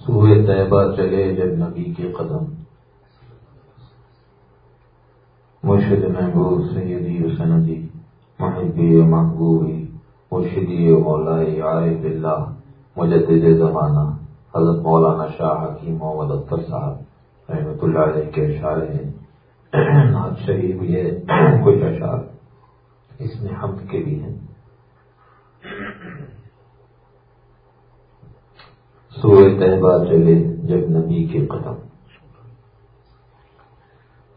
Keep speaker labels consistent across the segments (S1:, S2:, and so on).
S1: سوئے طیبہ چلے جب نبی کے قدم۔ مرشد محبوب سیدی سندی محبی محبوبی مرشدی مولائی عارف اللہ، مجدد زمانہ، حضرت مولانا شاہ حکیم محمد اختر صاحب رحمۃ اللہ علیہ کے اشعار ہیں۔ نعت شریف یہ کچھ اشعار اس میں حمد کے بھی ہیں۔ سوئے طیبہ چلے جب نبی کے قدم۔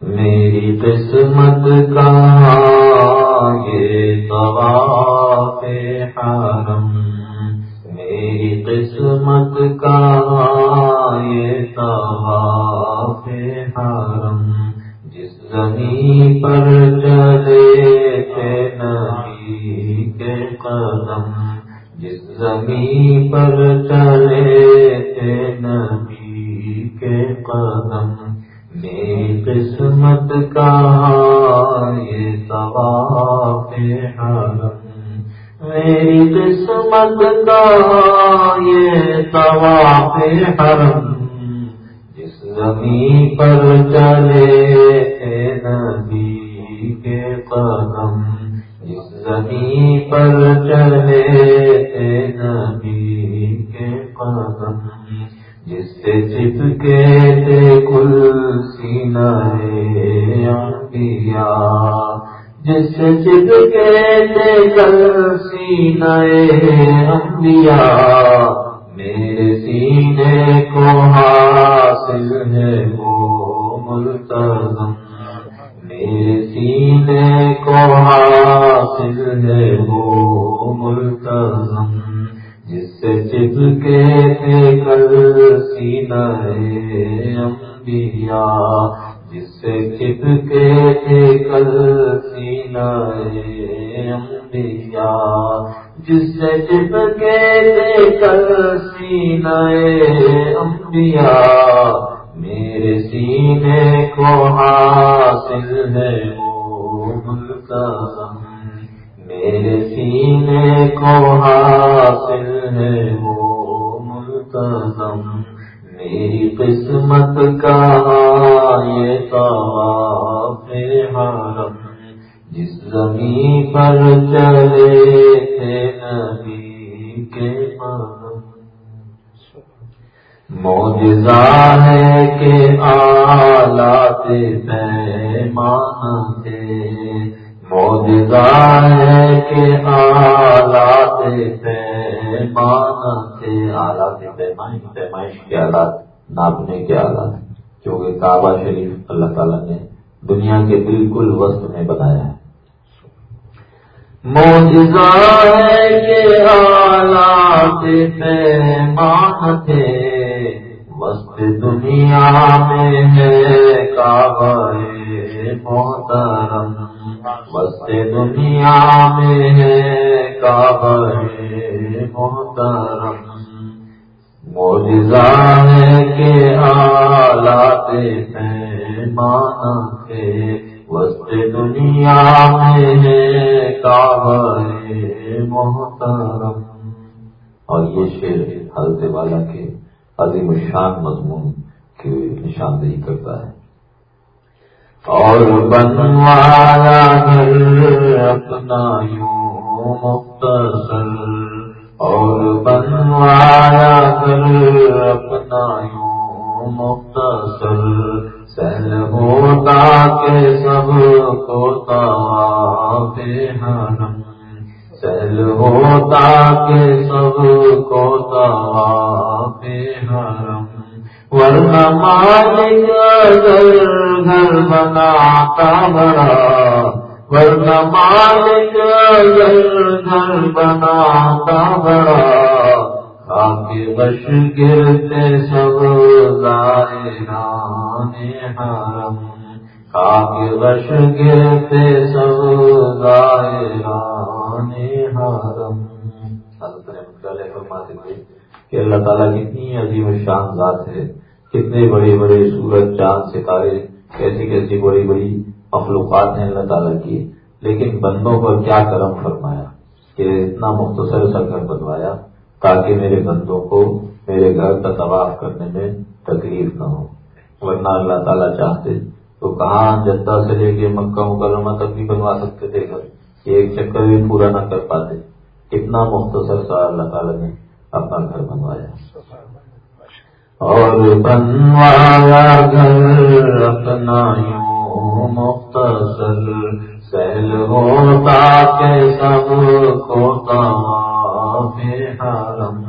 S1: میری قسمت کا یہ طواف حرم۔ میری قسمت کا یہ طواف حرم۔ جس زمین پر چلے تھے نبی کے قدم۔ جس زمین پر چلے تھے نبی کے قدم میری قسمت کا یہ طواف حرم میری قسمت کا یہ طواف حرم جس زمین پر چلے تھے نبی کے قدم جس پر چلے تھے نبی کے قدم جس سے چپکے تھے کل سینہ انبیاء۔ جس سے چپکے تھے کل سینہ انبیاء۔ میرے سینے کو حاصل ہے وہ ملتظم میرے سینے کو حاصل ہے وہ ملتظم جس سے چپکے تھے کل سینہ انبیاء، جس سے چپکے تھے کل سینہ انبیاء، جس سے چپکے تھے کل سینہ انبیاء میرے سینے کو حاصل ہے وہ ملتظم میرے سینے کو حاصل ہے وہ ملتظم میری قسمت کا یہ طواف حرم۔ جس زمین پر چلے تھے نبی کے قدم موجزہ ہے کہ آلات پیمان تھے موجزہ ہے کہ آلات پیمان تھے آلات پیمائش پیمائش کے آلات ناپنے کے آلات کیونکہ کعبہ شریف اللہ تعالیٰ نے دنیا کے بالکل وسط میں بنایا ہے۔ موجزہ ہے کہ آلات پیمان تھے وسط دنیا میں ہے کعبہ محترم وسط دنیا میں ہے کعبہ محترم موجزہ ہے کہ آلات پیمان تھے وسط دنیا میں ہے کعبہ محترم اور یہ شعر حضرت والا کے عظیم الشان مضمون کی نشاندہی کرتا ہے۔ اور بنوایا گھر اپنا یوں مختصر۔ اور بنوایا گھر اپنا یوں مختصر۔ سہل ہوتا کہ سب کو طواف حرم۔ سہل ہوتا کہ سب کو طواف حرم ورنہ مالک اگر گھر بناتا بڑا ورنہ مالک اگر گھر بناتا بڑا کافی بش گرتے سب زائران حرم کافی بش گرتے سب زائران حرم کہ اللہ تعالیٰ کتنی عظیم شان ذات ہے، کتنے بڑے بڑے سورج، چاند، ستارے، کیسی کیسی بڑی بڑی مخلوقات ہیں اللہ تعالیٰ کی۔ لیکن بندوں پر کیا کرم فرمایا کہ اتنا مختصر سا گھر بنوایا تاکہ میرے بندوں کو میرے گھر کا طواف کرنے میں تکلیف نہ ہو۔ ورنہ اللہ تعالیٰ چاہتے تو کہاں جدہ سے لے کے مکہ مکرمہ تک بھی بنوا سکتے تھے گھر؟ ایک چکر بھی پورا نہ کر پاتے۔ کتنا مختصر سا اللہ تعالیٰ نے۔ اپنا گھر بنوایا اور بنوایا گھر اپنا یوں مختصر۔ سہل ہوتا کے سب کو حرم۔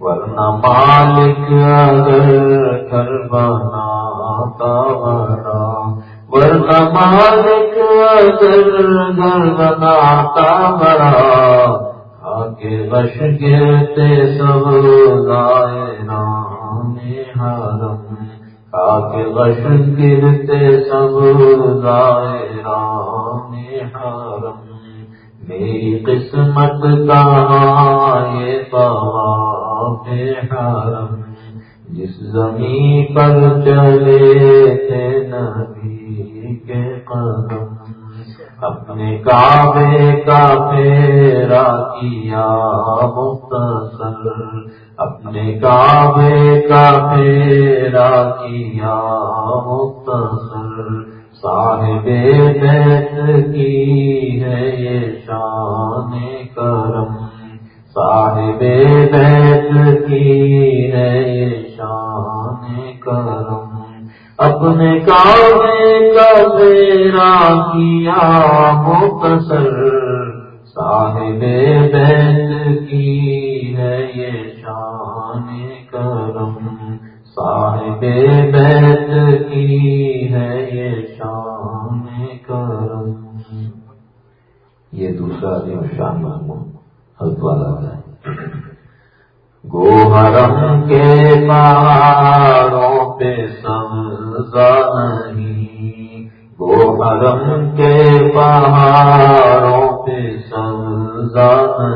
S1: ورنہ مالک اگر گھر بناتا بڑا ورنہ مالک اگر گھر بناتا بڑا آگے بش گرتے سب لائے نام حرم آگے بش گرتے سب لائے رام حرم میری قسمت کا یہ طواف حرم جس زمین پر چلے تھے نبی کے قدم اپنے کعبے کا پھیرا کیا مختصر، اپنے کعبے کا پھیرا کیا مختصر، صاحب بیت کی ہے یہ شان کرم، صاحب بیت کی ہے یہ شان کرم اپنے کعبے کا میرا کیا مختصر، صاحب بیت کی ہے یہ شان کرم، صاحب بیت کی ہے یہ شان کرم۔ یہ دوسرا دن شان حضرت والا ہے۔ گوہرم کے پہاڑوں پہ سمزا نہیں گوہرم کے پہاڑوں پہ سمزا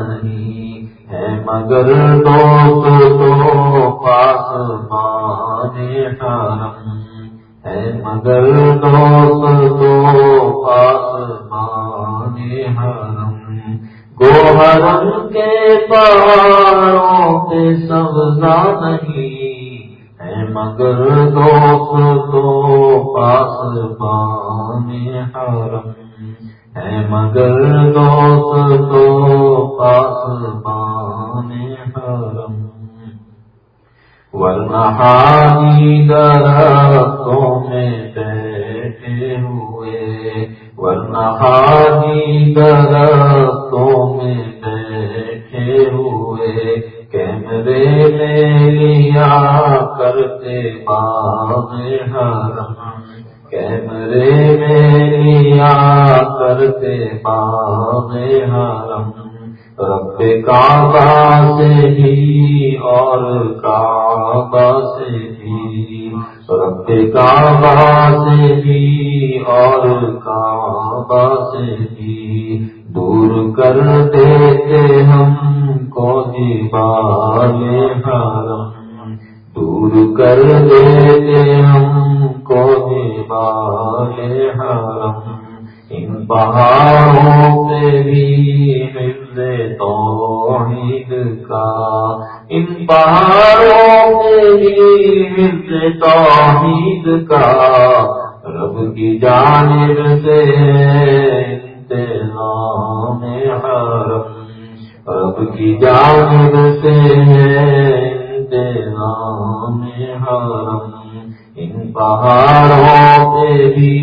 S1: نہیں ہے مگر دوست تو پاس مانے حرم۔ ہے مگر دوست تو پاس مانے حرم۔ گوہرم کے پاروں پہ سبزا نہیں مگر دوست تو پاس مانے حرم ہے مگر دوست تو پاس بانے حرم ورنہ حاجی درختوں میں بیٹھے ہوئے ورنہ حاجی درختوں میں بیٹھے ہوئے کیمرے میں لیا کرتے باغ حرم کیمرے میں لیا کرتے باغ حرم رب کعبہ سے بھی اور کعبہ سے بھی رب کعبہ سے بھی اور کعبہ سے بھی دور کر دیتے ہم کو دیوال حرم دور کر دیتے ہم کو دیوال حرم۔ ان پہاڑوں پہ بھی حفظ توحید کا۔ ان پہاڑوں پہ بھی حفظ توحید کا۔ رب کی جانب سے انتظام حرم۔ رب کی جانب سے انتظام حرم، ان پہاڑوں پہ بھی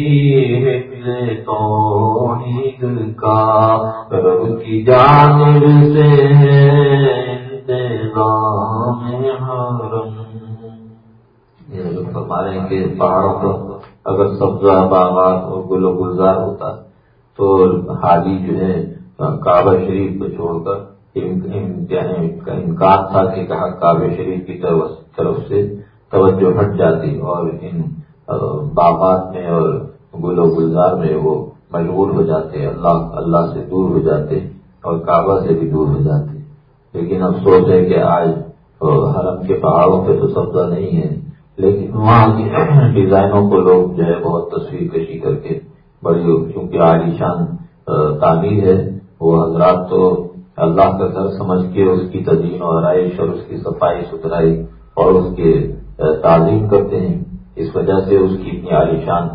S1: حفظ توحید کا رب کی جانب سے انتظام حرم۔ یہ لوگ فرما رہے ہیں کہ پہاڑوں پر اگر سبزہ باغات اور گل و گلزار ہوتا تو حاجی جو ہے، کعبہ شریف کو چھوڑ کر امکان تھا کہ کہا کعبہ شریف کی طرف سے توجہ ہٹ جاتی اور ان باغات میں اور گل و گلزار میں وہ مجبور ہو جاتے، اللہ اللہ سے دور ہو جاتے اور کعبہ سے بھی دور ہو جاتے۔ لیکن افسوس ہے کہ آج حرم کے پہاڑوں پہ تو سبزہ نہیں ہے، لیکن وہاں کی ڈیزائنوں کو لوگ جو ہے بہت تصویر کشی کر کے بڑی، کیونکہ عالی شان تعمیر ہے۔ وہ حضرات تو اللہ کا گھر سمجھ کے اس کی تدین و آرائش اور اس کی صفائی ستھرائی اور اس کے تعظیم کرتے ہیں۔ اس وجہ سے اس کی اتنی عالیشان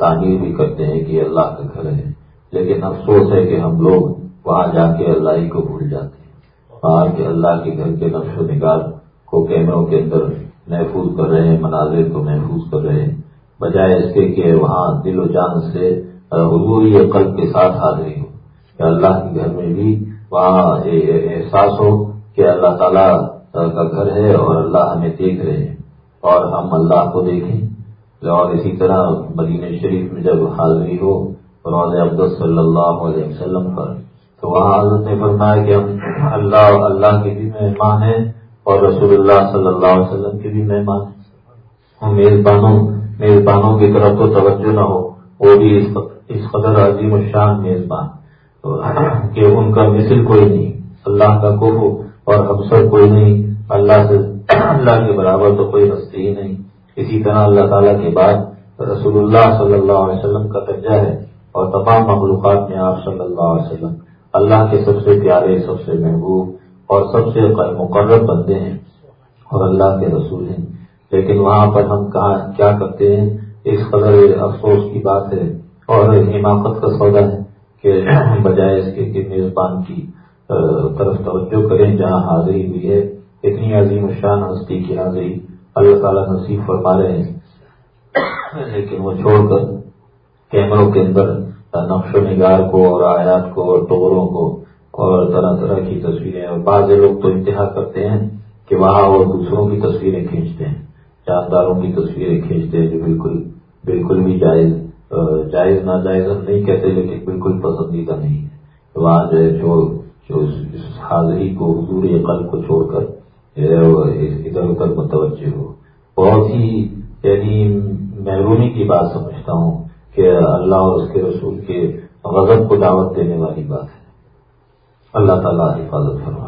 S1: تعمیر بھی کرتے ہیں کہ اللہ کا گھر ہے لیکن افسوس ہے کہ ہم لوگ وہاں جا کے اللہ ہی کو بھول جاتے ہیں۔ وہاں کے اللہ کے گھر کے نقش و نگار کو کیمروں کے اندر محفوظ کر رہے ہیں، مناظر کو محفوظ کر رہے ہیں۔ بجائے اس کے کہ وہاں دل و جان سے حضوری قلب کے ساتھ حاضری ہو۔ کہ اللہ کے گھر میں بھی وہاں احساس ہو کہ اللہ تعالیٰ کا گھر ہے اور اللہ ہمیں دیکھ رہے ہیں اور ہم اللہ کو دیکھیں۔ اور اسی طرح مدینہ شریف میں جب حاضری ہو روز عبد صلی اللہ علیہ وسلم پر، تو وہاں حضرت نے فرمایا کہ ہم اللہ اللہ کے بھی مہمان ہیں اور رسول اللہ صلی اللہ علیہ وسلم کے بھی مہمان ہیں۔ ہم میزبانوں میزبانوں کی طرف تو توجہ نہ ہو، وہ بھی اس قدر عظیم الشان میزبان کہ ان کا مثل کوئی نہیں، اللہ کا کو اور ہم سب کوئی نہیں، اللہ سے، اللہ کے برابر تو کوئی ہستی ہی نہیں۔ اسی طرح اللہ تعالیٰ کے بعد رسول اللہ صلی اللہ علیہ وسلم کا درجہ ہے اور تمام مخلوقات میں آپ صلی اللہ علیہ وسلم۔ اللہ کے سب سے پیارے، سب سے محبوب اور سب سے مقرر بندے ہیں اور اللہ کے رسول ہیں۔ لیکن وہاں پر ہم کہاں کیا کرتے ہیں؟ اس قدر افسوس کی بات ہے اور حماقت کا سودا ہے۔ کہ بجائے اس کے میزبان کی طرف توجہ کریں جہاں حاضری ہوئی ہے۔ اتنی عظیم شان ہستی کی حاضری اللہ تعالیٰ نصیب فرما رہے ہیں۔ لیکن وہ چھوڑ کر کیمروں کے اندر نقش و نگار کو اور آیات کو اور ٹوروں کو اور طرح طرح کی تصویریں، اور بعض لوگ تو انتہا کرتے ہیں کہ وہاں وہ دوسروں کی تصویریں کھینچتے ہیں، جانداروں کی تصویریں کھینچتے ہیں جو بالکل بالکل بھی جائز جائز ناجائز ہم نہیں کہتے لیکن بالکل پسندیدہ نہیں ہے۔ وہاں جو ہے جو حاضری کو حضور قلب کو چھوڑ کر ادھر ادھر متوجہ ہو۔ بہت ہی یعنی محرومی کی بات سمجھتا ہوں کہ اللہ اور اس کے رسول کے غضب کو دعوت دینے والی بات ہے۔ اللہ تعالیٰ حفاظت فرما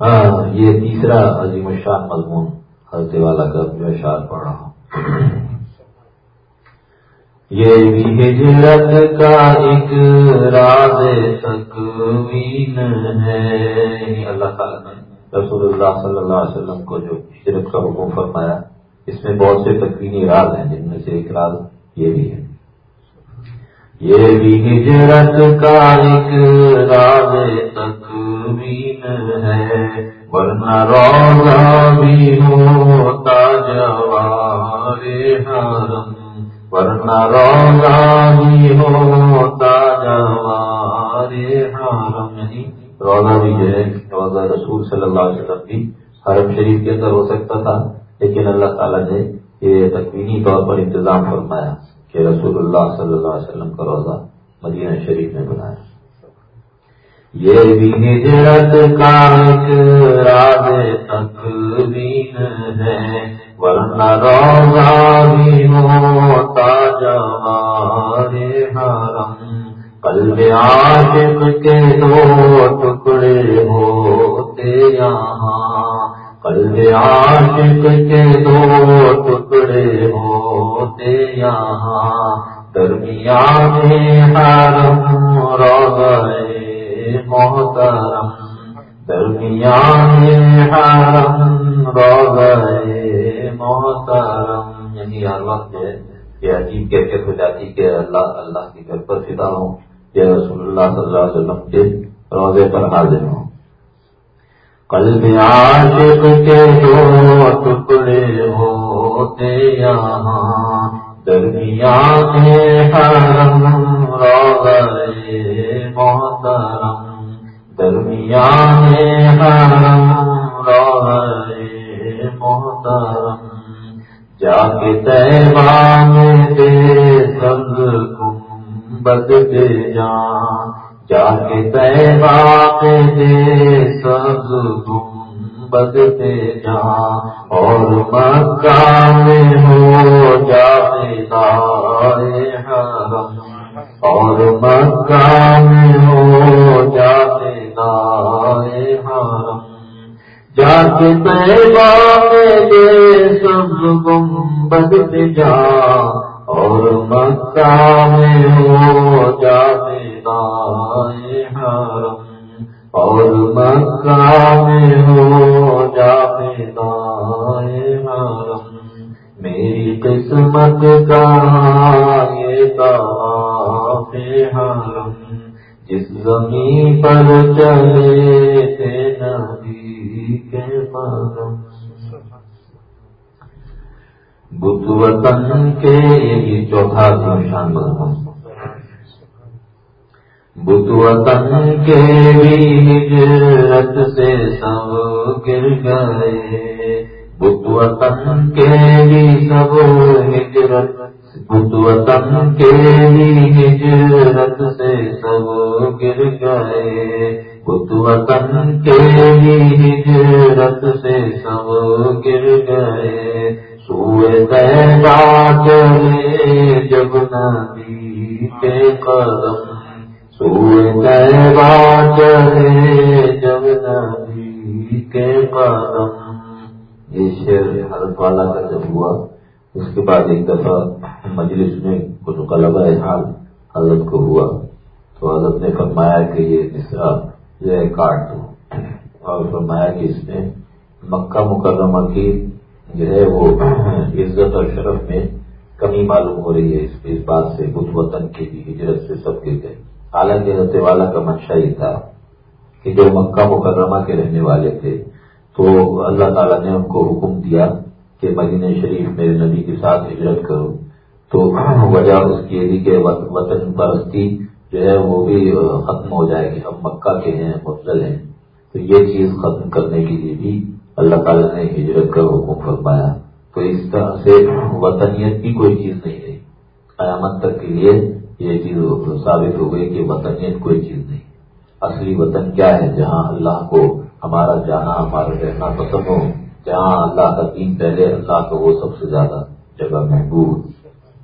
S1: ہاں یہ تیسرا عظیم الشان مضمون حضرت والا کا جو اشار پڑھ رہا ہوں۔ یہ بھی ہجرت کا ایک راز تکوین ہے۔ یعنی اللہ تعالیٰ نے رسول اللہ صلی اللہ علیہ وسلم کو جو ہجرت کا حکم فرمایا، اس میں بہت سے تکوینی راز ہیں، جن میں سے ایک راز یہ بھی ہے۔ یہ بھی ہجرت کا ایک راز تکوین ہے، ورنہ روزہ بھی ہوتا جوار حرم ورنہ روزہ بھی ہوتا جوارے حرم نہیں روزہ بھی جو ہے روزہ رسول صلی اللہ علیہ وسلم بھی حرم شریف کے اندر ہو سکتا تھا لیکن اللہ تعالیٰ نے یہ تکوینی طور پر انتظام فرمایا کہ رسول اللہ صلی اللہ علیہ وسلم کا روزہ مدینہ شریف میں بنایا یہ بھی ہجرت کا ایک راز تکوین ہے ورنہ روزہ بھی ہوتا جوارے حرم قلب عاشق کے دو ٹکڑے ہوتے یہاں قلب عاشق کے دو ٹکڑے ہوتے یہاں درمیان حرم روزہ محترم درمیان حرم روزہ محترم یعنی ہر وقت ہے، یہ عجیب کیفیت ہو جاتی کہ اللہ اللہ کے گھر پر فدا ہوں، یا رسول اللہ صلی اللہ علیہ وسلم کے روزے پر حاضر ہوں۔ قلب عاشق کے دو ٹکڑے ہوتے یہاں درمیان حرم، روزہ محترم درمیان حرم، روزہ محترم جا کے تیوان دے سبز کم بدتے جان جا کے تیوان دے سبز کم بدتے جان اور مکہ میں ہو جاتے دارے حرم۔ اور مکہ میں ہو جاتے دارے حرم۔ جاتے دے سب گم جا اور مکہ میں ہو جاتے دائے حرم اور مکہ میں ہو جائے حرم میری قسمت کا یہ حرم جس زمین پر چلے کے قدم بدھ وطن کے یہ چوتھا شان بہت بدھ وطن کے بھی ہجرت سے سب گر گئے بدھ وطن کے بھی سب ہجرت بدھ وطن کے بھی ہجرت سے سب گر گئے۔ وطن کے بھی ہجرت سے سب گر گئے سوئے چلے جب ندی کے قدم جب نبی کے قدم یہ شیر حضرت والا کا جب ہوا اس کے بعد ایک دفعہ مجلس میں کچھ غلبہ حال حضرت کو ہوا تو حضرت نے فرمایا کہ یہ مصرا جو ہے کاٹ دو۔ اور فرمایا کہ اس میں مکہ مکرمہ کی جو ہے وہ عزت اور شرف میں کمی معلوم ہو رہی ہے۔ اس بات سے بدھ وطن کی بھی ہجرت سے سب گر گئے حالانکہ حضرت والا کا منشا یہ تھا کہ جو مکہ مکرمہ کے رہنے والے تھے، تو اللہ تعالیٰ نے ان کو حکم دیا کہ مدینہ شریف میرے نبی کے ساتھ ہجرت کرو۔ تو وجہ اس کی یعنی کہ وطن پرستی جو ہے وہ بھی ختم ہو جائے گی۔ ہم مکہ کے ہیں مفضل ہیں۔ تو یہ چیز ختم کرنے کے لیے بھی اللہ تعالیٰ نے ہجرت کا حکم فرمایا۔ تو اس طرح سے وطنیت کی کوئی چیز نہیں رہی۔ قیامت تک کے لیے یہ چیز ثابت ہو گئی کہ وطنیت کوئی چیز نہیں۔ اصلی وطن کیا ہے؟ جہاں اللہ کو ہمارا جانا، ہمارا رہنا پسند ہو، جہاں اللہ کا دین پہلے، اللہ کو وہ سب سے زیادہ جگہ محبوب۔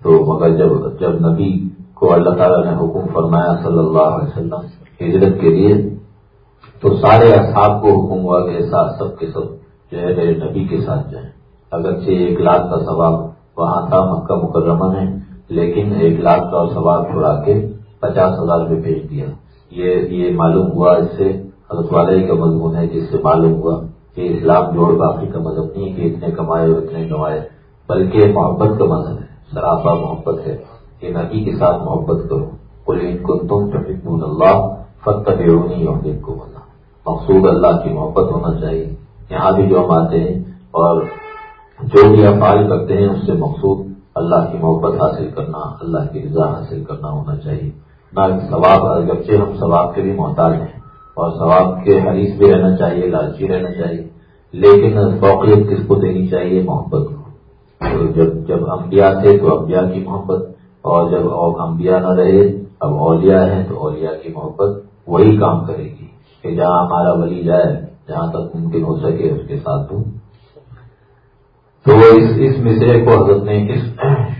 S1: تو مگر جب جب نبی کو اللہ تعالیٰ نے حکم فرمایا صلی اللہ علیہ وسلم ہجرت کے لیے، تو سارے اصحاب کو حکم ہوا کہ ساتھ سب کے سب جو ہے میرے نبی کے ساتھ جائیں۔ اگرچہ ایک لاکھ کا ثواب وہاں تھا مکہ مکرمہ میں، لیکن ایک لاکھ کا سوال چھوڑا کے پچاس ہزار میں بھیج دیا۔ یہ یہ معلوم ہوا، اس سے حضرت والی کا مضمون ہے جس سے معلوم ہوا کہ اسلام جوڑ باقی کا مذہب نہیں کہ اتنے کمائے اور اتنے کمائے بلکہ محبت کا مذہب ہے سراپا محبت ہے۔ کہ نبی کے ساتھ محبت کرو۔ کل ان کو تم فکن اللہ فتح بیرونی اور کو بنا مقصود اللہ کی محبت ہونا چاہیے۔ یہاں بھی جو ہم آتے ہیں اور جو بھی افعال کرتے ہیں، اس سے مقصود اللہ کی محبت حاصل کرنا، اللہ کی رضا حاصل کرنا ہونا چاہیے۔ نہ ثواب، اگرچہ ہم ثواب کے بھی محتاج ہیں، اور ثواب کے حریث بھی رہنا چاہیے، لالچی رہنا چاہیے، لیکن فوقیت کس کو دینی چاہیے؟ محبت کو۔ جب جب انبیاء تھے تو انبیاء کی محبت اور جب انبیاء نہ رہے، اب اولیاء ہیں تو اولیاء کی محبت وہی کام کرے گی کہ جہاں ہمارا ولی جائے، جہاں تک ممکن ہو سکے اس کے ساتھ دوں تو اس اس مصرے کو حضرت نے اس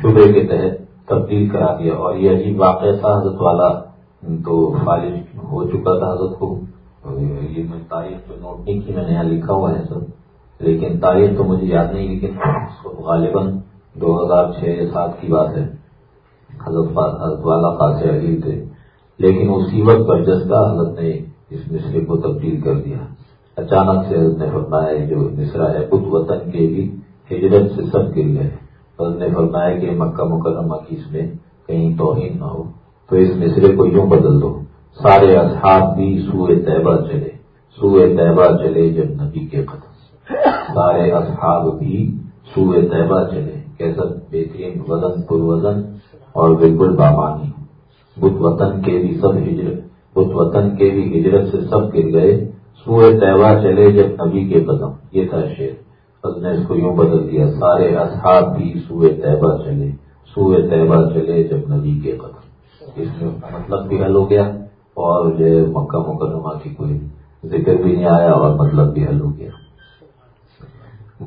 S1: شبے کے تحت تبدیل کرا دیا اور یہ عجیب واقعہ تھا۔ حضرت والا تو فالج ہو چکا تھا حضرت کو۔ یہ میں تاریخ تو نوٹ نہیں کی، میں نے یہاں لکھا ہوا ہے سب۔ لیکن تاریخ تو مجھے یاد نہیں، لیکن غالباً دو ہزار چھ سات کی بات ہے۔ حضرت حضرت والا خاص علی تھے۔ لیکن اسی وقت برجستہ حضرت نے اس مصرے کو تبدیل کر دیا۔ اچانک سے حضرت نے فرمایا جو مصرا ہے بدھ وطن کے بھی ہجرت سے سب گر گئے بس نے فرمایا کہ مکہ مکرمہ کی اس میں کہیں توہین نہ ہو۔ تو اس مصرے کو یوں بدل دو۔ سارے اصحاب بھی سوئے طیبہ چلے۔ سوئے طیبہ چلے جب نبی کے قدم سارے اصحاب بھی سوئے طیبہ چلے۔ کیسا بہترین وزن پر وزن اور بالکل بامانی بدھ وطن کے بھی سب ہجرت بدھ وطن کے بھی ہجرت سے سب گر گئے۔ سوئے طیبہ چلے جب نبی کے قدم یہ تھا شیر نے اس کو یوں بدل دیا، سارے اصحاب بھی سوئے طیبہ چلے۔ سوئے طیبہ چلے جب نبی کے قدم۔ اس میں مطلب بھی حل ہو گیا اور جو مکہ مکرمہ کی کوئی ذکر بھی نہیں آیا اور مطلب بھی حل ہو گیا۔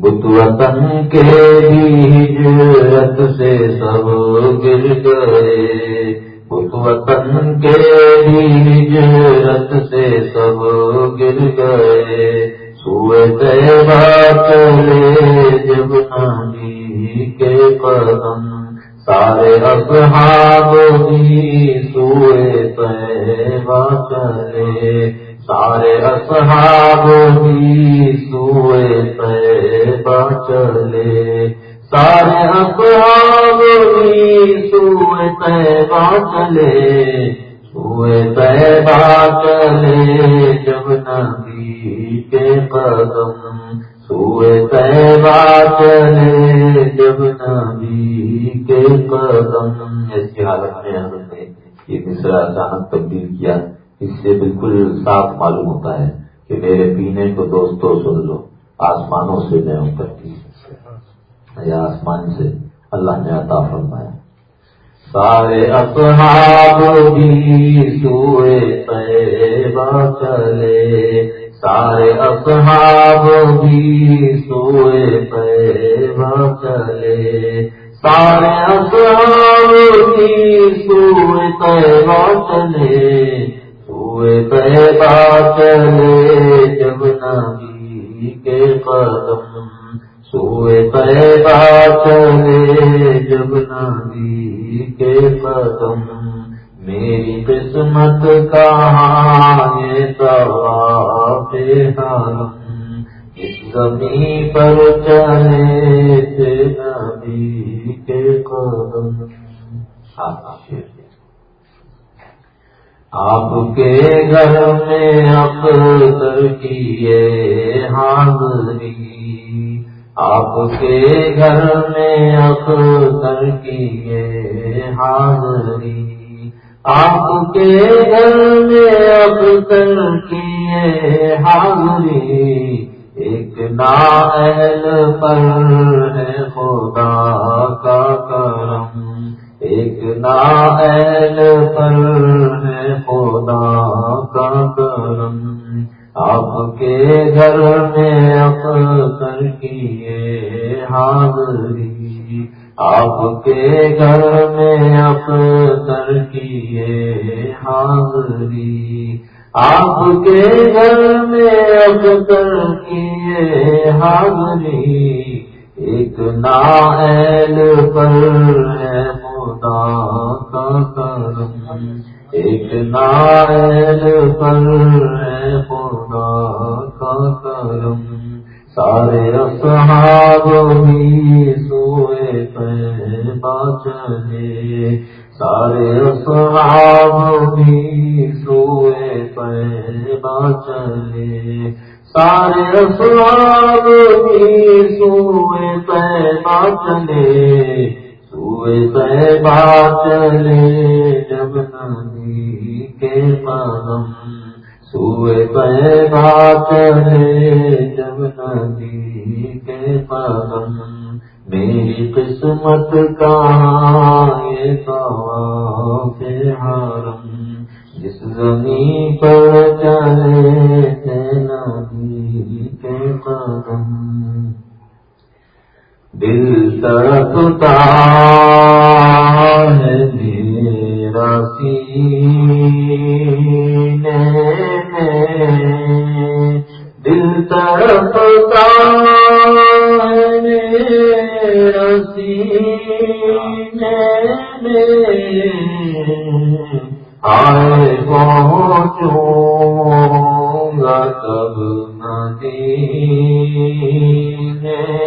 S1: بدھ وطن کے ہجرت سے سب گر گئے بدھ وطن کے ہجرت سے سب گر گئے سوئے چلے جب نبی کے قدم سارے اصحاب بھی سوئے تیبا چلے سارے اصحاب بھی سوئے طیبہ چلے سارے اصحاب بھی سوئے طیبہ چلے سوئے طیبہ چلے جب نبی کے قدم سوئے طیبہ چلے جب نبی کے قدم اس کی حالت میں حضرت نے یہ مصرا اچانک تبدیل کیا اس سے بالکل صاف معلوم ہوتا ہے کہ میرے پینے کو دوستوں سن لو، آسمانوں سے میں اترتی یا آسمان سے اللہ نے عطا فرمایا۔ سارے اصحاب بھی سوئے پیبا چلے۔ سارے اصحاب بھی سوئے پیبا چلے۔ سارے اصحاب بھی سوئے پیبا چلے۔ چلے جب نبی کے قدم سوئے پیدا چلے جب نبی کے قدم میری قسمت کہاں سوا پے حرم اس زمین پر چلے تھے نبی کے قدم شیر آپ کے گھر میں اختر کیے ہاں حاضری آپ کے گھر میں اختر کیے ہاں حاضری آپ کے گھر میں اختر کیے ہاں حاضری ایک نائل پر ہے خدا کا کرم۔ ایک نائل پر ہے خدا کا کرم۔ آپ کے گھر میں اختر کیے حاضری۔ آپ کے گھر میں اختر کیے حاضری۔ آپ کے گھر میں اختر کیے حاضری۔ ایک نائل پر ہے کا کرم ایک نائل پر ہے خدا کا کرم۔ سارے اصحاب بھی سوئے پہ چلے۔ سارے اصحاب بھی سوئے پہ چلے۔ سارے اصحاب بھی سوئے پہ چلے۔ چلے جب نبی کے قدم سوئے چلے جب نبی کے قدم میری قسمت کہاں یہ سے حرم۔ جس زمین پر چلے تھے نبی کے قدم دل تڑپتا ہے میرا سینے میں دل تڑپتا ہے میرا سینے میں آئے پہنچوں گا تب مدینے۔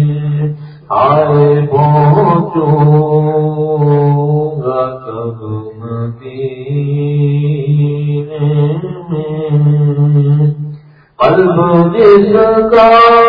S1: جس کا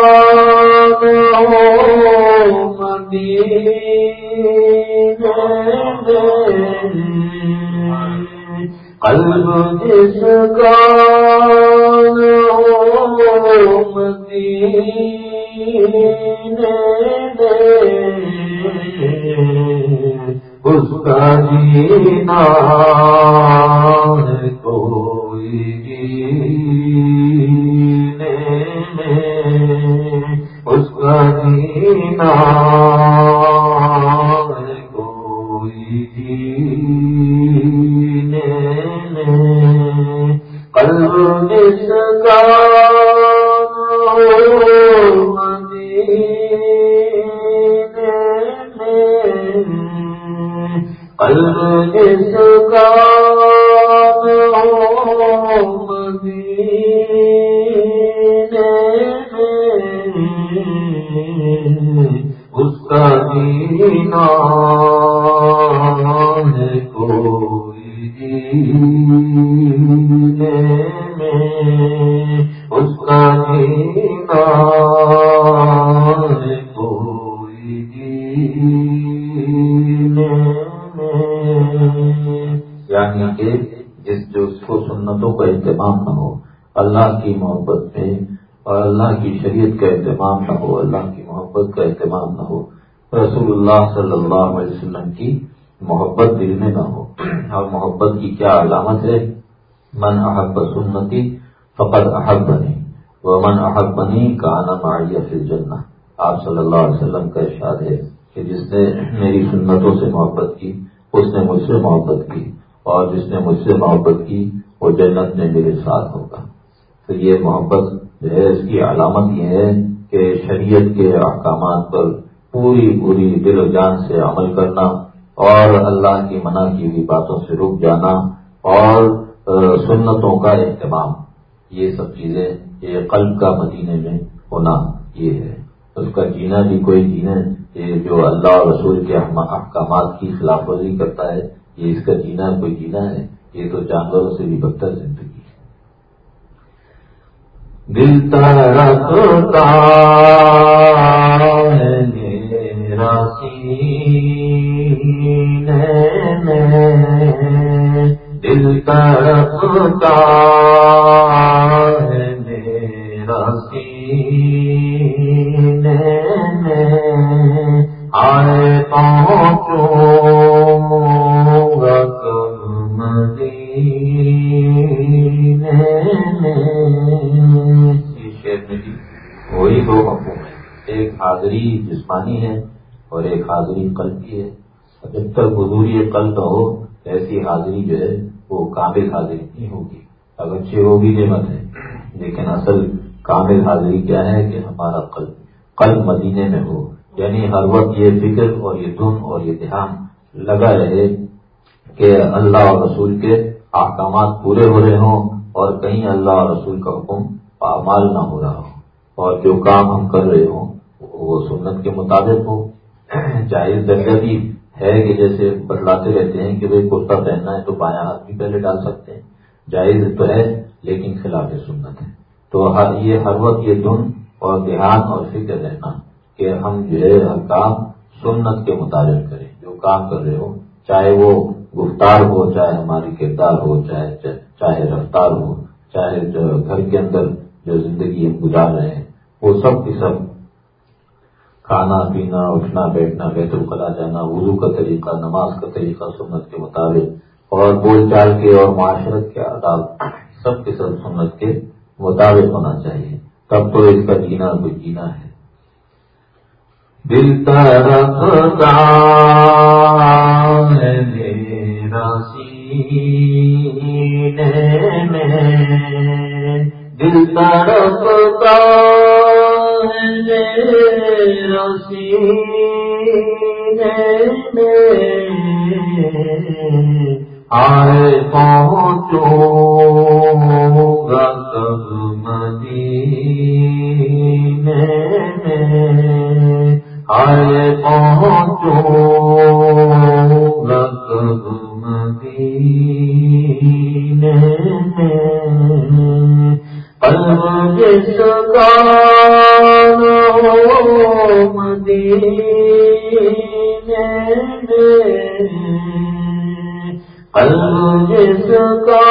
S1: اہتمام نہ ہو، اللہ کی محبت میں اور اللہ کی شریعت کا اہتمام نہ ہو، اللہ کی محبت کا اہتمام نہ ہو۔ رسول اللہ صلی اللہ علیہ وسلم کی محبت دل میں نہ ہو۔ اور محبت کی کیا علامت ہے؟ من احب سنتی فقط احب بنی وہ من احب بنی کا آنا معیہ فی الجنہ۔ آپ صلی اللہ علیہ وسلم کا ارشاد ہے کہ جس نے میری سنتوں سے محبت کی، اس نے مجھ سے محبت کی، اور جس نے مجھ سے محبت کی، وہ جنت میں میرے ساتھ ہوگا۔ تو یہ محبت جو ہے، اس کی علامت یہ ہے کہ شریعت کے احکامات پر پوری پوری دل و جان سے عمل کرنا اور اللہ کی منع کی ہوئی باتوں سے رک جانا اور سنتوں کا اہتمام۔ یہ سب چیزیں یہ قلب کا مدینے میں ہونا یہ ہے۔ اس کا جینا بھی کوئی جینا یہ جو اللہ اور رسول کے احکامات کی خلاف ورزی کرتا ہے، یہ اس کا جینا کوئی جینا ہے۔ یہ تو جانوروں سے بھی بدتر زندگی ہے۔ دل ترکتا دل ترکتا ہے میرا سینے میں۔ آئے پہنچوں گا کب مدینے میں شیر میں بھی وہی دو مفہوم ہیں۔ ایک حاضری جسمانی ہے اور ایک حاضری قلبی ہے۔ جب تک حضوری قلب ہو، ایسی حاضری جو ہے وہ کامل حاضری نہیں ہوگی۔ اگرچہ وہ بھی نعمت ہے، لیکن اصل کامل حاضری کیا ہے کہ ہمارا قلب قلب مدینے میں ہو۔ یعنی ہر وقت یہ فکر اور یہ دھن اور یہ دھیان لگا رہے کہ اللہ اور رسول کے احکامات پورے ہو رہے ہوں اور کہیں اللہ اور رسول کا حکم پامال نہ ہو رہا ہو۔ اور جو کام ہم کر رہے ہوں، وہ سنت کے مطابق ہو جائز درجہ بھی ہے کہ جیسے بتلاتے رہتے ہیں کہ بھائی کرتا پہننا ہے تو بایاں ہاتھ بھی پہلے ڈال سکتے ہیں۔ جائز تو ہے، لیکن خلاف سنت ہے۔ تو یہ ہر وقت یہ دھن اور دھیان اور فکر رہنا کہ ہم جو ہے ہر کام سنت کے مطابق کریں۔ جو کام کر رہے ہو، چاہے وہ گفتار ہو، چاہے ہماری کردار ہو، چاہے چاہے رفتار ہو، چاہے گھر کے اندر جو زندگی ہم گزار رہے ہیں، وہ سب کی سب کھانا پینا، اٹھنا، بیٹھنا، بیت الخلا جانا، وضو کا طریقہ، نماز کا طریقہ، سنت کے مطابق، اور بول چال کے اور معاشرت کے آداب، سب کے سب سنت کے مطابق ہونا چاہیے۔ تب تو اس کا جینا کوئی جینا ہے۔ دل ترکتا میرا سینے میں۔ دل ترکتا میں آئے پہنچو گا کب مدینے میں آئے پہنچو گا کب مدینے میں قلب جس کا مدینے میں قلب جس کا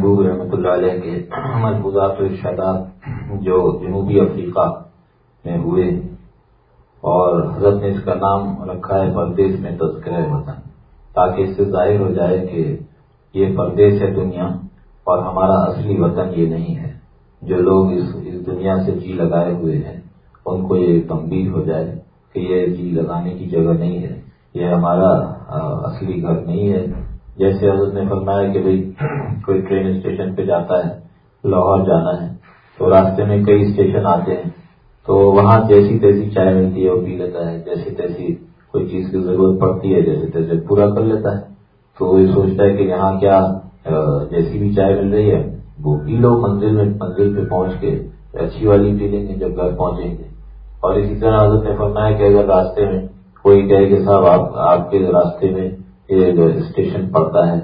S1: محبوب رحمۃ اللہ علیہ کے مضبوطات ارشادات جو جنوبی افریقہ میں ہوئے اور حضرت نے اس کا نام رکھا ہے پردیش میں تذکرہ وطن، تاکہ اس سے ظاہر ہو جائے کہ یہ پردیش ہے دنیا اور ہمارا اصلی وطن یہ نہیں ہے۔ جو لوگ اس اس دنیا سے جی لگائے ہوئے ہیں، ان کو یہ تنبیہ ہو جائے کہ یہ جی لگانے کی جگہ نہیں ہے، یہ ہمارا اصلی گھر نہیں ہے۔ جیسے حضرت نے فرمایا کہ بھئی کوئی ٹرین اسٹیشن پہ جاتا ہے، لاہور جانا ہے، تو راستے میں کئی اسٹیشن آتے ہیں، تو وہاں جیسی تیسی چائے ملتی ہے، وہ پی لیتا ہے، جیسی تیسی کوئی چیز کی ضرورت پڑتی ہے، جیسے تیسے پورا کر لیتا ہے۔ تو یہ سوچتا ہے کہ یہاں کیا جیسی بھی چائے مل رہی ہے، وہ پی لو، منزل میں، منزل پہ پہنچ کے اچھی والی پی لیں گے جب گھر پہنچیں گے۔ اور اسی طرح حضرت نے فرمایا کہ اگر راستے میں کوئی کہے کہ صاحب، آپ آپ کے راستے میں اسٹیشن پڑتا ہے،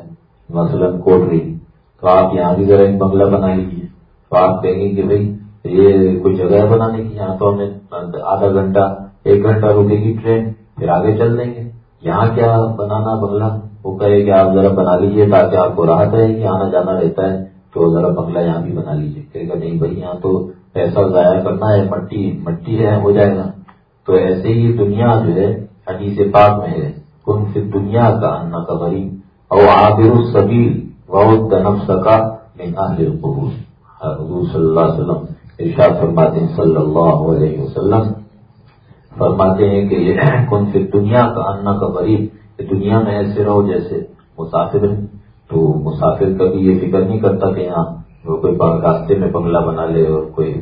S1: مثلاً کوٹری، تو آپ یہاں بھی ذرا ایک بنگلہ بنا لیجیے تو آپ کہیں گے کہ بھائی یہ کوئی جگہ ہے بنانے کی یہاں تو ہمیں آدھا گھنٹہ، ایک گھنٹہ رکے گی ٹرین، پھر آگے چل دیں گے۔ یہاں کیا بنانا بنگلہ؟ وہ کہے کہ آپ ذرا بنا لیجیے تاکہ آپ کو راحت رہے گی، آنا جانا رہتا ہے، تو ذرا بنگلہ یہاں بھی بنا لیجیے کہے گا نہیں بھائی، یہاں تو پیسہ ضائع کرنا ہے، مٹی مٹی ہے ہو جائے گا۔ تو ایسے ہی دنیا جو ہے، حدیث پاک میں ہے۔ کن پھر دنیا کا انا کا غریب اور آبر الصبیل بہت دنب سکا قبول ہاں، حضور صلی اللہ علیہ وسلم ارشاد فرماتے ہیں، صلی اللہ علیہ وسلم فرماتے ہیں کہ یہ کن پھر دنیا کا انا کا غریب دنیا میں ایسے رہو جیسے مسافر تو مسافر کبھی یہ فکر نہیں کرتا کہ یہاں کوئی راستے میں بنگلہ بنا لے اور کوئی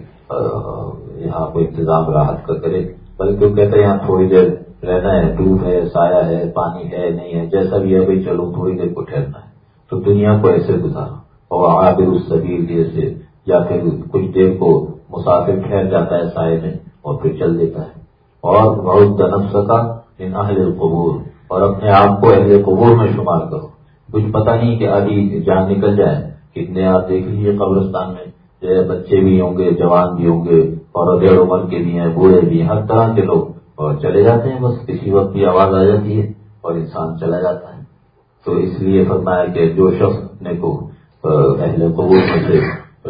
S1: یہاں کوئی انتظام راحت کا کرے، بلکہ وہ کہتے ہیں یہاں تھوڑی دیر رہنا ہے دھوپ ہے، سایہ ہے، پانی ہے، نہیں ہے، جیسا بھی ہے بھائی چلو، تھوڑی دیر کو ٹھہرنا ہے۔ تو دنیا کو ایسے گزارا اور آبر اس سبیر جیسے یا پھر کچھ دیر کو مسافر ٹھہر جاتا ہے سائے میں اور پھر چل دیتا ہے۔ اور بہت جنم سکا ان اہل قبور اور اپنے آپ کو اہل قبور میں شمار کرو۔ کچھ پتہ نہیں کہ ابھی جان نکل جائے۔ کتنے آپ دیکھ لیجیے قبرستان میں۔ جو بچے بھی ہوں گے، جوان بھی ہوں گے، اور ڈیڑھ عمر کے بھی ہیں، بوڑھے بھی ہیں، ہر طرح کے لوگ۔ اور چلے جاتے ہیں، بس کسی وقت بھی آواز آ جاتی ہے اور انسان چلا جاتا ہے۔ تو اس لیے فرمایا کہ جو شخص اپنے کو اہل قبول میں سے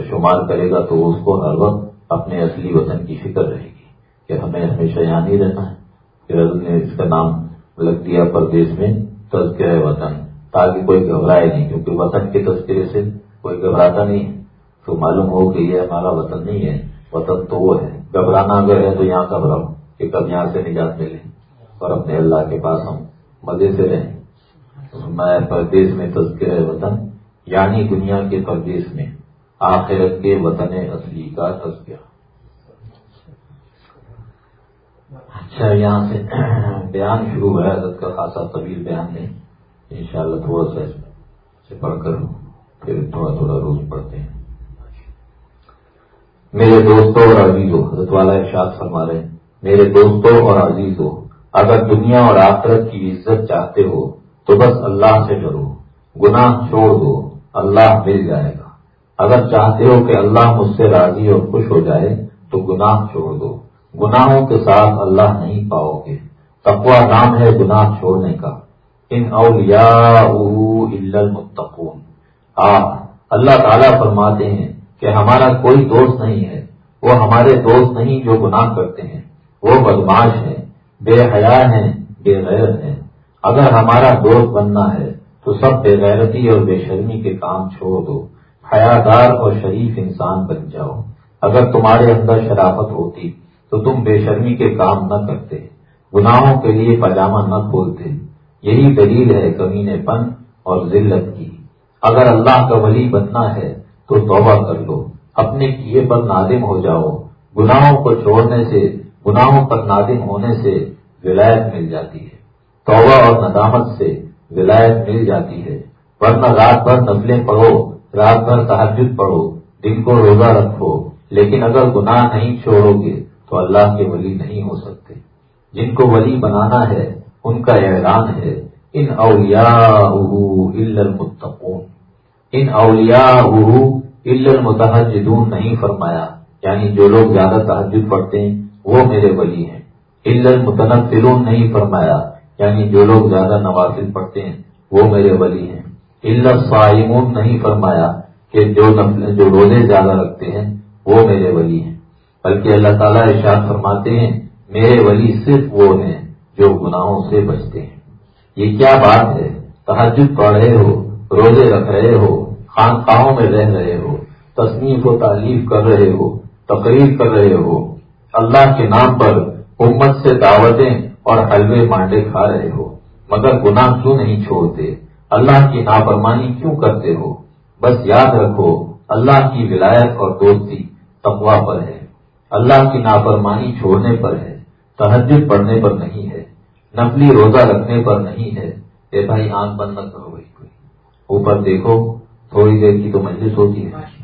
S1: شمار کرے گا، تو اس کو ہر وقت اپنے اصلی وطن کی فکر رہے گی کہ ہمیں ہمیشہ یہاں نہیں رہنا۔ ہے پھر نے اس کا نام لگ دیا پردیش میں تذکرہ وطن، تاکہ کوئی گھبرائے نہیں، کیونکہ وطن کے تذکرے سے کوئی گھبراتا نہیں تو معلوم ہو کہ یہ ہمارا وطن نہیں ہے، وطن تو وہ ہے۔ گھبرانا اگر ہے تو یہاں گھبراؤ۔ کہ کب یہاں سے نجات ملے اور اپنے اللہ کے پاس ہم مزے سے رہیں۔ میں پردیش میں تذکر وطن یعنی دنیا کے پردیش میں آخرت کے وطن اصلی کا تذکرہ۔ اچھا یہاں سے بیان شروع ہوا حضرت کا خاصا طویل بیان نہیں انشاءاللہ تھوڑا سا سے پڑھ کر پھر تھوڑا تھوڑا روز پڑھتے ہیں۔ میرے دوستوں اور عزیزوں، حضرت والا ارشاد فرما رہے ہیں میرے دوستوں اور عزیزوں، اگر دنیا اور آخرت کی عزت چاہتے ہو، تو بس اللہ سے ڈرو۔ گناہ چھوڑ دو، اللہ مل جائے گا۔ اگر چاہتے ہو کہ اللہ مجھ سے راضی اور خوش ہو جائے، تو گناہ چھوڑ دو۔ گناہوں کے ساتھ اللہ نہیں پاؤ گے۔ تقوا نام ہے گناہ چھوڑنے کا۔ ان اولیاء المتقون۔ آپ اللہ تعالیٰ فرماتے ہیں کہ ہمارا کوئی دوست نہیں ہے۔ وہ ہمارے دوست نہیں جو گناہ کرتے ہیں۔ وہ بدماش ہیں، بے حیا ہیں، بے غیر ہیں۔ اگر ہمارا دوست بننا ہے، تو سب بے غیرتی اور بے شرمی کے کام چھوڑ دو۔ حیادار اور شریف انسان بن جاؤ۔ اگر تمہارے اندر شرافت ہوتی، تو تم بے شرمی کے کام نہ کرتے۔ گناہوں کے لیے پاجامہ نہ کھولتے۔ یہی دلیل ہے کمینے پن اور ذلت کی۔ اگر اللہ کا ولی بننا ہے، تو توبہ کر لو۔ اپنے کیے پر نادم ہو جاؤ۔ گناہوں کو چھوڑنے سے گناہوں پر نادم ہونے سے ولایت مل جاتی ہے۔ توبہ اور ندامت سے ولایت مل جاتی ہے۔ ورنہ رات بھر نفلیں پڑھو، رات بھر تحجد پڑھو، دن کو روزہ رکھو۔ لیکن اگر گناہ نہیں چھوڑو گے تو اللہ کے ولی نہیں ہو سکتے۔ جن کو ولی بنانا ہے، ان کا اعلان ہے، ان اولیاء المتقون۔ ان اولیاء المتحجدون نہیں فرمایا یعنی جو لوگ زیادہ تحجد پڑھتے ہیں وہ میرے ولی ہیں۔ المتنفلون نہیں فرمایا یعنی جو لوگ زیادہ نوافل پڑھتے ہیں، وہ میرے ولی ہیں۔ الصائمون نہیں فرمایا کہ جو جو روزے زیادہ رکھتے ہیں، وہ میرے ولی ہیں۔ بلکہ اللہ تعالیٰ ارشاد فرماتے ہیں، میرے ولی صرف وہ ہیں جو گناہوں سے بچتے ہیں۔ یہ کیا بات ہے؟ تحجد پڑھ رہے ہو، روزے رکھ رہے ہو، خانقاہوں میں رہ رہے ہو تصنیف و تعریف کر رہے ہو، تقریر کر رہے ہو اللہ کے نام پر امت سے دعوتیں اور حلوے مانڈے کھا رہے ہو، مگر گناہ کیوں نہیں چھوڑتے؟ اللہ کی نافرمانی کیوں کرتے ہو؟ بس یاد رکھو، اللہ کی ولایت اور دوستی تقوا پر ہے۔ اللہ کی نافرمانی چھوڑنے پر ہے تحجد پڑھنے پر نہیں ہے، نقلی روزہ رکھنے پر نہیں ہے۔ اے بھائی، آنکھ بند نہ کرو بھائی کوئی۔ اوپر دیکھو، تھوڑی دیر کی تو مجلس ہوتی ہے۔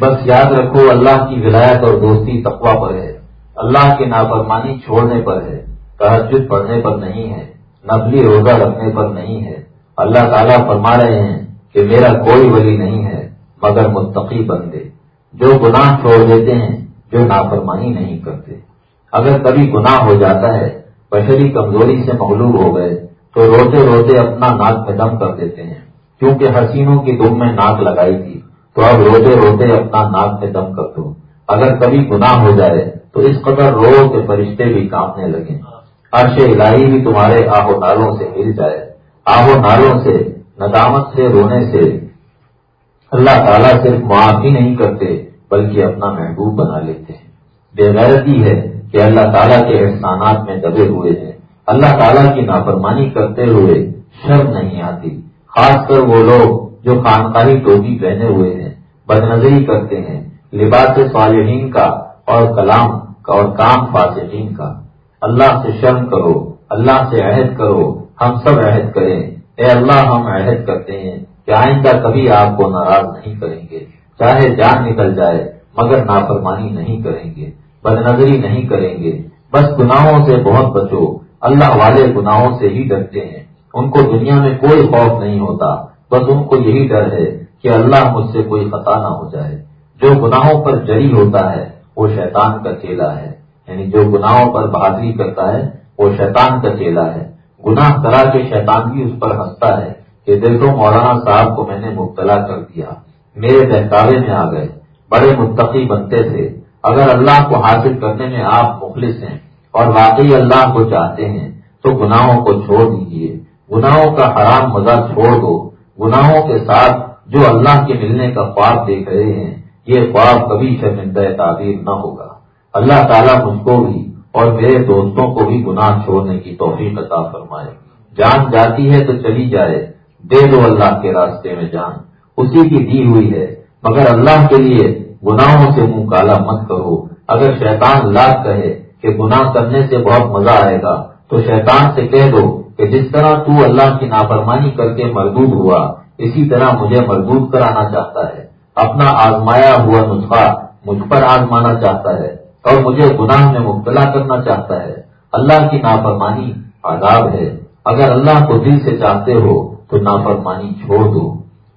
S1: بس یاد رکھو، اللہ کی ولایت اور دوستی تقوا پر ہے۔ اللہ کے نافرمانی چھوڑنے پر ہے تحجد پڑھنے پر نہیں ہے، نبلی روزہ رکھنے پر نہیں ہے۔ اللہ تعالیٰ فرما رہے ہیں کہ میرا کوئی ولی نہیں ہے، مگر متقی بندے۔ جو گناہ چھوڑ دیتے ہیں، جو نافرمانی نہیں کرتے۔ اگر کبھی گناہ ہو جاتا ہے، بشری کمزوری سے مغلوب ہو گئے، تو روتے روتے اپنا ناک میں دم کر دیتے ہیں۔ کیونکہ حسینوں کی دم میں ناک لگائی تھی۔ تو اب روتے روتے اپنا ناک میں دم کر دو۔ اگر کبھی گناہ ہو جائے تو اس قدر رو کے فرشتے بھی کانپنے لگے عرش الہی بھی تمہارے آہو نالوں سے مل جائے۔ آہو نالوں سے، ندامت سے، رونے سے۔ اللہ تعالیٰ صرف معاف ہی نہیں کرتے، بلکہ اپنا محبوب بنا لیتے ہیں۔ بے غیرتی ہے کہ اللہ تعالیٰ کے احسانات میں دبے ہوئے ہیں۔ اللہ تعالیٰ کی نافرمانی کرتے ہوئے شرم نہیں آتی۔ خاص کر وہ لوگ جو خانقاہی ٹوپی پہنے ہوئے ہیں بد نظری کرتے ہیں، لباس صالحین کا اور کلام کا اور کام فاسقین کا۔ اللہ سے شرم کرو، اللہ سے عہد کرو، ہم سب عہد کریں۔ اے اللہ، ہم عہد کرتے ہیں کہ آئندہ کبھی آپ کو ناراض نہیں کریں گے۔ چاہے جان نکل جائے، مگر نافرمانی نہیں کریں گے۔ بد نظری نہیں کریں گے۔ بس گناہوں سے بہت بچو۔ اللہ والے گناہوں سے ہی ڈرتے ہیں۔ ان کو دنیا میں کوئی خوف نہیں ہوتا۔ بس ان کو یہی ڈر ہے کہ اللہ مجھ سے کوئی خطا نہ ہو جائے۔ جو گناہوں پر جری ہوتا ہے، وہ شیطان کا چیلا ہے۔ یعنی جو گناہوں پر بہادری کرتا ہے، وہ شیطان کا چیلا ہے۔ گناہ کرا کے شیطان بھی اس پر ہنستا ہے کہ دیکھو مولانا صاحب کو میں نے مبتلا کر دیا، میرے بہتاوے میں آ گئے۔ بڑے متقی بنتے تھے۔ اگر اللہ کو حاصل کرنے میں آپ مخلص ہیں اور واقعی اللہ کو چاہتے ہیں، تو گناہوں کو چھوڑ دیجیے گناہوں کا حرام مزہ چھوڑ دو۔ گناہوں کے ساتھ جو اللہ کے ملنے کا خواب دیکھ رہے ہیں، یہ خواب کبھی شرمندہ تعبیر نہ ہوگا۔ اللہ تعالیٰ مجھ کو بھی اور میرے دوستوں کو بھی گناہ چھوڑنے کی توفیق عطا فرمائے۔ جان جاتی ہے تو چلی جائے، دے دو اللہ کے راستے میں جان۔ اسی کی دی ہوئی ہے، مگر اللہ کے لیے گناہوں سے منہ کالا مت کرو۔ اگر شیطان لاکھ کہے کہ گناہ کرنے سے بہت مزہ آئے گا تو شیطان سے کہہ دو کہ جس طرح تو اللہ کی نافرمانی کر کے مردود ہوا، اسی طرح مجھے مردود کرانا چاہتا ہے۔ اپنا آزمایا ہوا نسخہ مجھ پر آزمانا چاہتا ہے اور مجھے گناہ میں مبتلا کرنا چاہتا ہے۔ اللہ کی نافرمانی عذاب ہے۔ اگر اللہ کو دل سے چاہتے ہو تو نافرمانی چھوڑ دو۔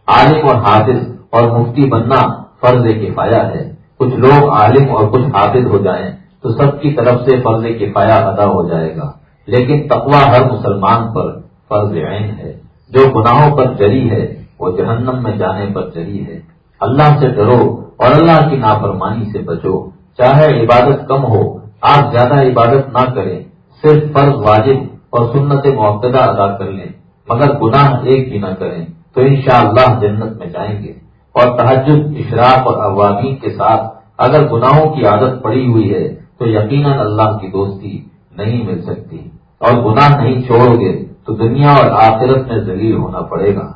S1: عالم اور حافظ اور مفتی بننا فرض کفایا ہے۔ کچھ لوگ عالم اور کچھ حافظ ہو جائیں تو سب کی طرف سے فرض کفایا ادا ہو جائے گا۔ لیکن تقوا ہر مسلمان پر فرض عین ہے۔ جو گناہوں پر جری ہے، وہ جہنم میں جانے پر جری ہے۔ اللہ سے ڈرو اور اللہ کی نافرمانی سے بچو۔ چاہے عبادت کم ہو، آپ زیادہ عبادت نہ کریں۔ صرف فرض واجب اور سنت معقدہ ادا کر لیں۔ مگر گناہ ایک بھی نہ کریں، تو انشاءاللہ جنت میں جائیں گے۔ اور تحجد اشراق اور عوامین کے ساتھ اگر گناہوں کی عادت پڑی ہوئی ہے، تو یقیناً اللہ کی دوستی نہیں مل سکتی۔ اور گناہ نہیں چھوڑو گے تو دنیا اور آخرت میں ذلیل ہونا پڑے گا۔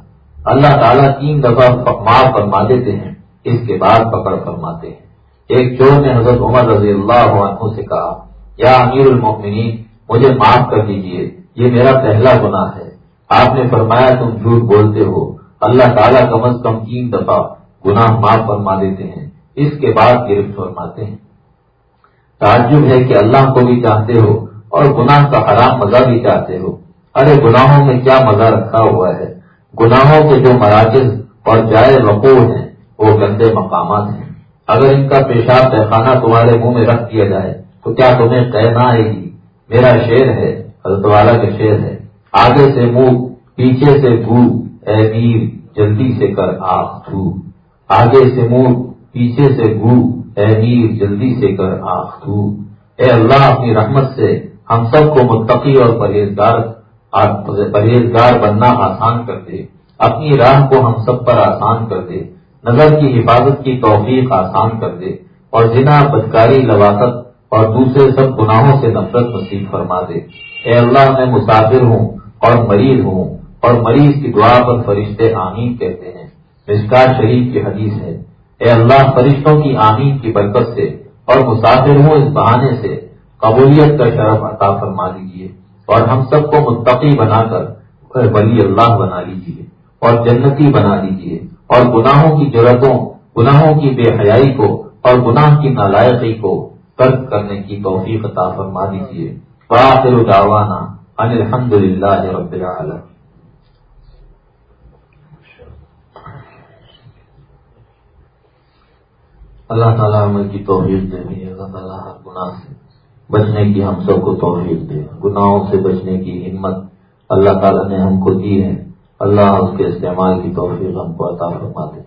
S1: اللہ تعالیٰ تین دفعہ معاف فرما دیتے ہیں، اس کے بعد پکڑ فرماتے ہیں۔ ایک چور نے حضرت عمر رضی اللہ عنہ سے کہا، یا امیر المؤمنین، مجھے معاف کر دیجیے، یہ میرا پہلا گناہ ہے۔ آپ نے فرمایا، تم جھوٹ بولتے ہو۔ اللہ تعالیٰ کم از کم تین دفعہ گناہ معاف فرما دیتے ہیں، اس کے بعد گرفت فرماتے ہیں۔ تعجب ہے کہ اللہ کو بھی چاہتے ہو اور گناہ کا حرام مزہ بھی چاہتے ہو۔ ارے گناہوں میں کیا مزہ رکھا ہوا ہے؟ گناہوں کے جو مراکز اور جائے وقوع ہیں، وہ گندے مقامات ہیں۔ اگر ان کا پیشاب پیخانہ تمہارے منہ میں رکھ دیا جائے، تو کیا تمہیں طے نہ آئے گی؟ میرا شیر ہے، حضرت والا کا شیر ہے۔ آگے سے منہ، پیچھے سے گو، اے میر جلدی سے کر آخ تھو۔ آگے سے منہ، پیچھے سے گو، اے میر جلدی سے کر آخ تھو۔ اے اللہ، اپنی رحمت سے ہم سب کو متقی اور پرہیزگار پرہیزگار بننا آسان کر دے۔ اپنی راہ کو ہم سب پر آسان کر دے۔ نظر کی حفاظت کی توفیق آسان کر دے۔ اور جنا، بدکاری، لواقت اور دوسرے سب گناہوں سے نفرت نصیب فرما دے۔ اے اللہ، میں مسافر ہوں اور مریض ہوں اور مریض کی دعا پر فرشتے آمین کہتے ہیں۔ مشکار شریف کی حدیث ہے۔ اے اللہ، فرشتوں کی آمین کی برکت سے اور مسافر ہوں اس بہانے سے۔ قبولیت کا شرف عطا فرما دیجیے اور ہم سب کو متقی بنا کر ولی اللہ بنا لیجیے اور جنتی بنا دیجیے اور گناہوں کی ضرورتوں گناہوں کی بے حیائی کو اور گناہ کی نالائقی کو ترک کرنے کی توفیق عطا فرما دیجیے باخر دعوانا ان الحمد للہ رب العالم اللہ تعالیٰ عمل کی توفیق دے۔ اللہ تعالیٰ ہر گناہ سے بچنے کی ہم سب کو توفیق دے۔ گناہوں سے بچنے کی ہمت اللہ تعالیٰ نے ہم کو دی ہے۔ اللہ اس کے استعمال کی توفیق ہم کو عطا فرما دے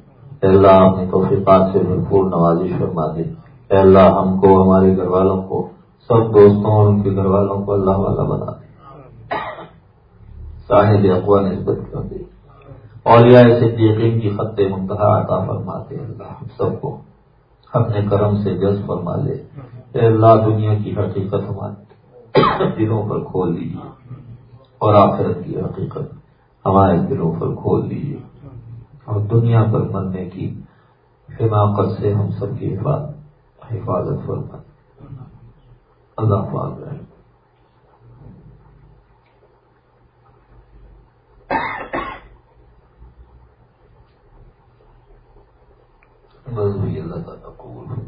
S1: اے اللہ اپنی توفیقات سے بھرپور نوازش فرما دے اے اللہ، ہم کو، ہمارے گھر والوں کو، سب دوستوں اور ان کے گھر والوں کو اللہ والا بنا دے صاحب اقوا نسبت کر دے۔ اور ایسے یقین کی خط منتہا عطا فرما دے اللہ، ہم سب کو اپنے کرم سے جذب فرما لے اے اللہ دنیا کی حقیقت ہمارے دلوں پر کھول دیجیے اور آخرت کی حقیقت ہمارے دلوں پر کھول دیجیے اور دنیا پر مرنے کی حماقت سے ہم سب کی حفاظت حفاظت فرما اللہ پاک رہے اللہ تعالیٰ قبول